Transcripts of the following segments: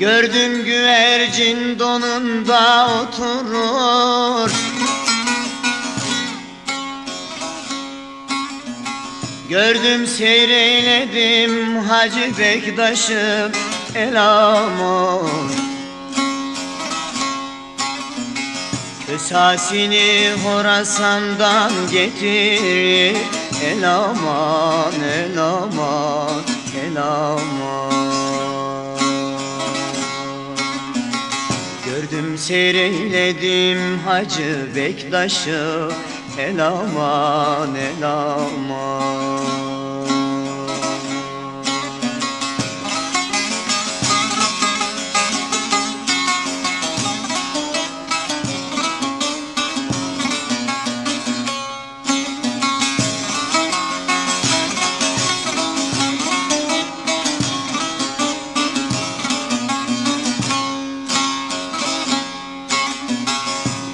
Gördüm güvercin donunda oturur. Gördüm seyreyledim Hacı Bektaş'ım elamur Esasini Horasan'dan getir. El aman, el aman, el aman Gördüm seyreyledim Hacı Bektaş'ı. El aman, el aman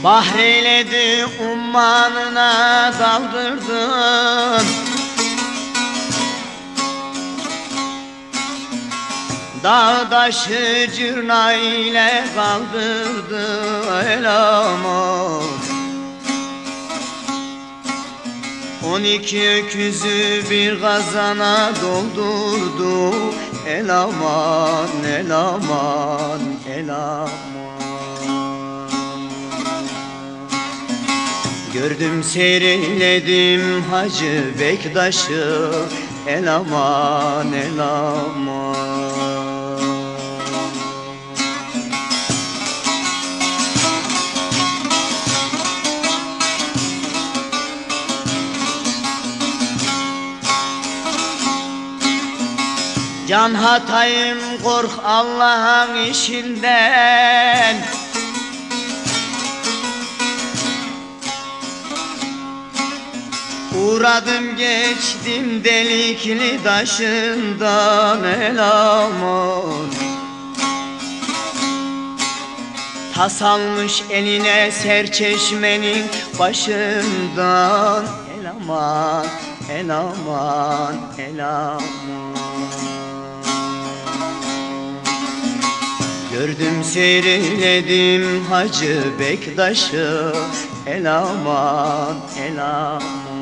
Bahreyledi ummanına daldırdım Dağdaşı cırna ile kaldırdı el aman. On iki öküzü bir kazana doldurdu. El aman, el aman, Gördüm seyreyledim Hacı Bektaş'ı. El aman el aman. Can hatayım kork Allah'ın işinden Uğradım geçtim delikli taşından el aman Tas almış eline serçeşmenin başından El aman, el aman, el aman. Gördüm seyreledim Hacı Bektaş'ı El aman, el aman